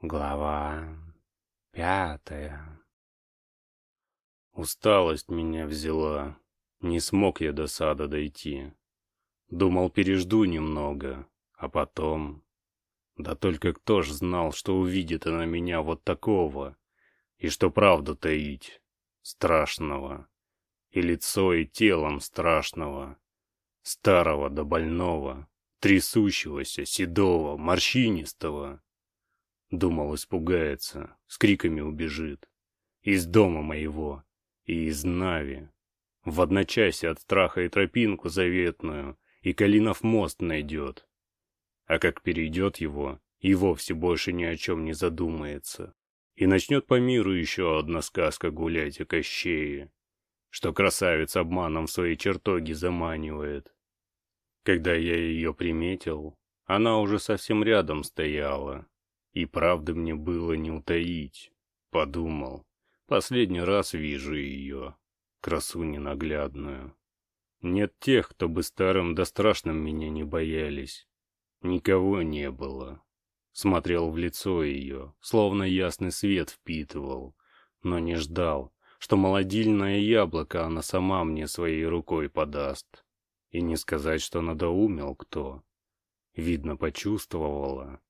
Глава пятая. Усталость меня взяла. Не смог я до сада дойти. Думал, пережду немного, а потом... Да только кто ж знал, что увидит она меня вот такого, и что правду таить, страшного, и лицо, и телом страшного, старого да больного, трясущегося, седого, морщинистого. Думал, испугается, с криками убежит. Из дома моего и из Нави. В одночасье от страха и тропинку заветную, и Калинов мост найдет. А как перейдет его, и вовсе больше ни о чем не задумается. И начнет по миру еще одна сказка гулять о Кощее, что красавец обманом в свои чертоги заманивает. Когда я ее приметил, она уже совсем рядом стояла, и правды мне было не утаить. Подумал, последний раз вижу ее, красу ненаглядную. Нет тех, кто бы старым да страшным меня не боялись. Никого не было. Смотрел в лицо ее, словно ясный свет впитывал, но не ждал, что молодильное яблоко она сама мне своей рукой подаст. И не сказать, что надоумел кто. Видно, почувствовала,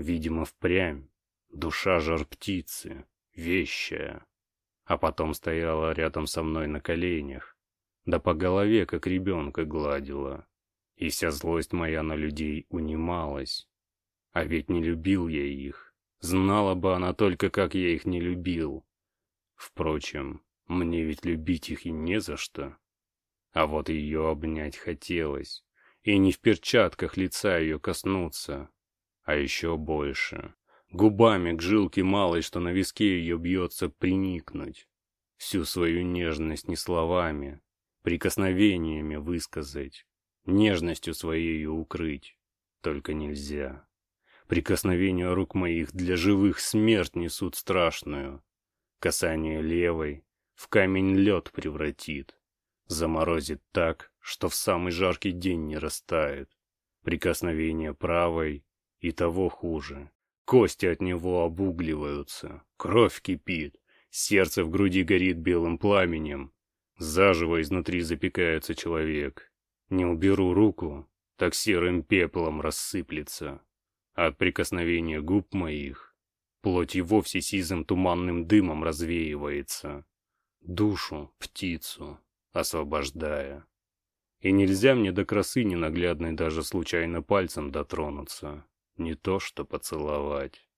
Видимо, впрямь. Душа жар птицы, вещая. А потом стояла рядом со мной на коленях. Да по голове, как ребенка, гладила. И вся злость моя на людей унималась. А ведь не любил я их. Знала бы она только, как я их не любил. Впрочем, мне ведь любить их и не за что. А вот ее обнять хотелось. И не в перчатках лица ее коснуться, а еще больше. Губами к жилке малой, что на виске ее бьется, приникнуть. Всю свою нежность не словами, прикосновениями высказать, нежностью своей укрыть. Только нельзя. Прикосновения рук моих для живых смерть несут страшную. Касание левой в камень лед превратит. Заморозит так, что в самый жаркий день не растает. Прикосновение правой и того хуже. Кости от него обугливаются, кровь кипит, сердце в груди горит белым пламенем. Заживо изнутри запекается человек. Не уберу руку, так серым пеплом рассыплется. от прикосновения губ моих плоть и вовсе сизым туманным дымом развеивается. Душу, птицу, освобождая. И нельзя мне до красы ненаглядной даже случайно пальцем дотронуться. Не то что поцеловать.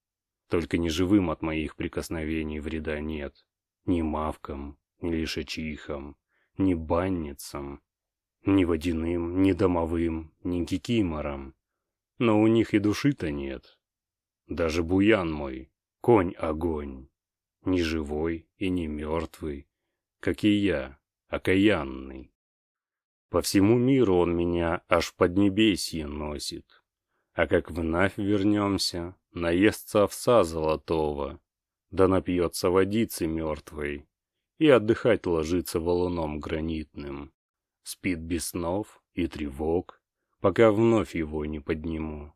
Только ни живым от моих прикосновений вреда нет. Ни мавкам, ни лишачихам, ни банницам, ни водяным, ни домовым, ни кикиморам. Но у них и души-то нет. Даже буян мой, конь-огонь, ни живой и не мертвый, как и я, окаянный. По всему миру он меня аж в поднебесье носит. А как вновь вернемся, наестся овса золотого, да напьется водицы мертвой, и отдыхать ложится валуном гранитным. Спит без снов и тревог, пока вновь его не подниму.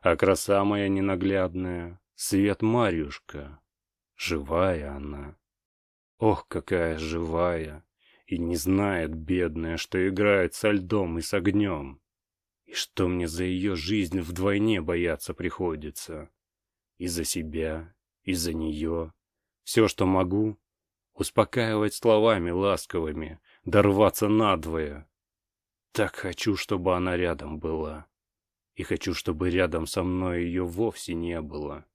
А краса моя ненаглядная, свет Марьюшка, живая она. Ох, какая живая! И не знает, бедная, что играет со льдом и с огнем. И что мне за ее жизнь вдвойне бояться приходится? И за себя, и за нее. Все, что могу, успокаивать словами ласковыми, дорваться надвое. Так хочу, чтобы она рядом была. И хочу, чтобы рядом со мной ее вовсе не было.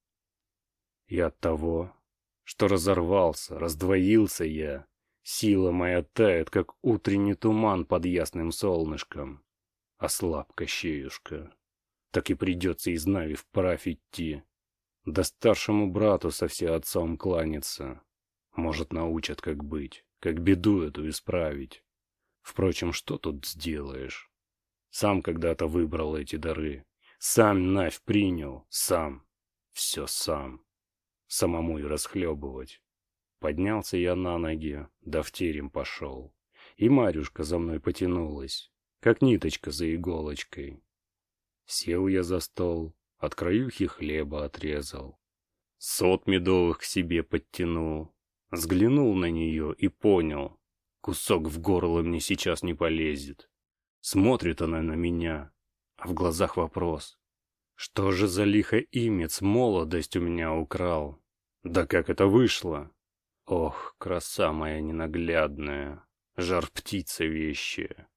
И от того, что разорвался, раздвоился я, сила моя тает, как утренний туман под ясным солнышком ослаб Кощеюшка. Так и придется из Нави вправь идти. Да старшему брату со отцом кланяться. Может, научат, как быть, как беду эту исправить. Впрочем, что тут сделаешь? Сам когда-то выбрал эти дары. Сам Навь принял, сам. Все сам. Самому и расхлебывать. Поднялся я на ноги, да в терем пошел. И Марюшка за мной потянулась как ниточка за иголочкой. Сел я за стол, от краюхи хлеба отрезал, Сот медовых к себе подтянул. Взглянул на нее и понял. Кусок в горло мне сейчас не полезет. Смотрит она на меня, а в глазах вопрос. Что же за лихо имец молодость у меня украл? Да как это вышло? Ох, краса моя ненаглядная, жар птица вещая.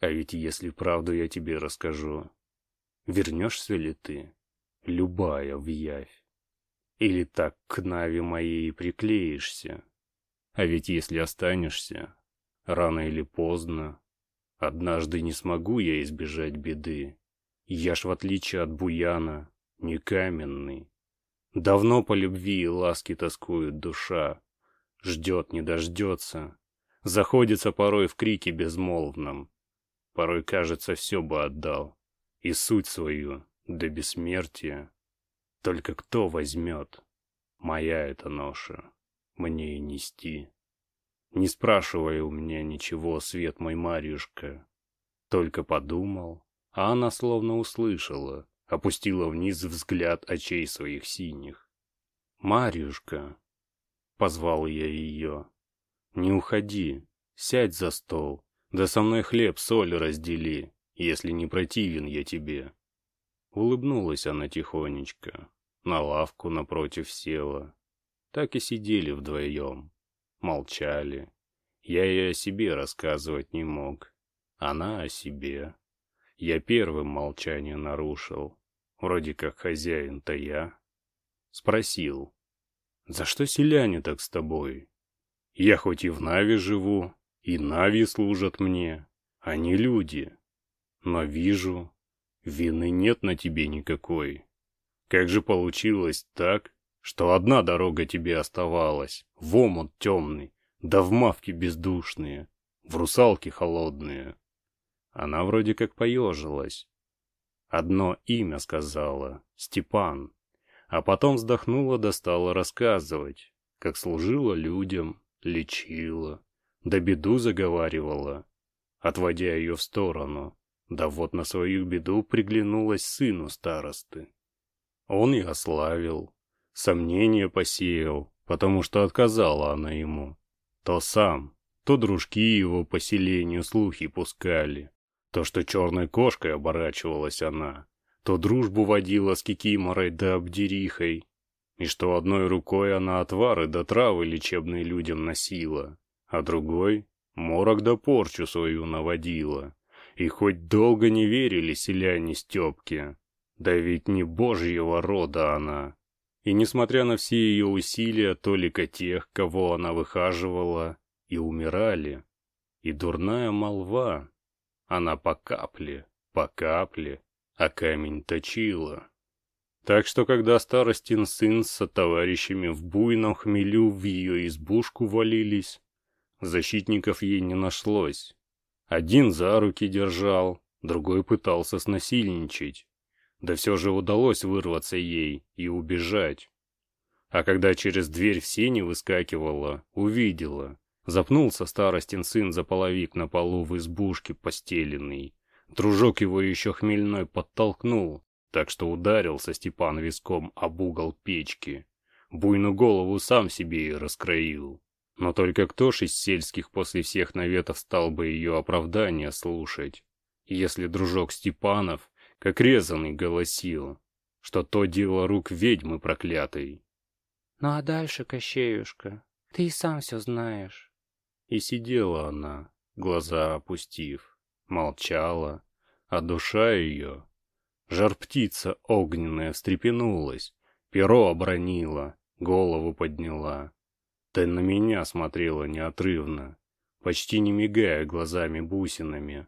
А ведь если правду я тебе расскажу, вернешься ли ты, любая в явь? Или так к Нави моей приклеишься? А ведь если останешься, рано или поздно, однажды не смогу я избежать беды. Я ж, в отличие от Буяна, не каменный. Давно по любви и ласке тоскует душа, ждет, не дождется, заходится порой в крике безмолвном. Порой, кажется, все бы отдал, и суть свою, до бессмертия. Только кто возьмет? Моя эта ноша, мне и нести. Не спрашивай у меня ничего, свет мой Марьюшка. Только подумал, а она словно услышала, опустила вниз взгляд очей своих синих. «Марьюшка!» — позвал я ее. «Не уходи, сядь за стол, да со мной хлеб-соль раздели, если не противен я тебе». Улыбнулась она тихонечко, на лавку напротив села. Так и сидели вдвоем, молчали. Я и о себе рассказывать не мог, она о себе. Я первым молчание нарушил, Вроде как хозяин-то я. Спросил. За что селяне так с тобой? Я хоть и в Нави живу, и Нави служат мне, они люди. Но вижу, вины нет на тебе никакой. Как же получилось так, что одна дорога тебе оставалась, в омут темный, да в мавки бездушные, в русалки холодные? Она вроде как поежилась, Одно имя сказала — Степан. А потом вздохнула да стала рассказывать, как служила людям, лечила, да беду заговаривала, отводя ее в сторону. Да вот на свою беду приглянулась сыну старосты. Он и ославил, сомнения посеял, потому что отказала она ему. То сам, то дружки его по селению слухи пускали. То, что черной кошкой оборачивалась она, то дружбу водила с Кикиморой да Абдерихой, и что одной рукой она отвары да травы лечебные людям носила, а другой — морок да порчу свою наводила. И хоть долго не верили селяне Степке, да ведь не божьего рода она. И несмотря на все ее усилия, только тех, кого она выхаживала, и умирали. И дурная молва, она по капле, по капле, а камень точила. Так что, когда старостин сын со товарищами в буйном хмелю в ее избушку валились, защитников ей не нашлось. Один за руки держал, другой пытался снасильничать. Да все же удалось вырваться ей и убежать. А когда через дверь в сене выскакивала, увидела, Запнулся старостин сын за половик на полу в избушке постеленный. Дружок его еще хмельной подтолкнул, так что ударился Степан виском об угол печки. Буйную голову сам себе и раскроил. Но только кто ж из сельских после всех наветов стал бы ее оправдания слушать, если дружок Степанов, как резанный, голосил, что то дело рук ведьмы проклятой. «Ну а дальше, Кощеюшка, ты и сам все знаешь». И сидела она, глаза опустив, молчала, а душа ее... Жар-птица огненная встрепенулась, перо обронила, голову подняла. Ты на меня смотрела неотрывно, почти не мигая глазами-бусинами.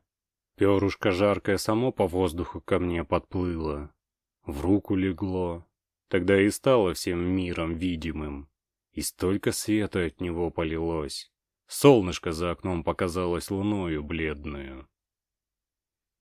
Перушка жаркое само по воздуху ко мне подплыло, в руку легло, тогда и стало всем миром видимым, и столько света от него полилось, Солнышко за окном показалось луною бледную.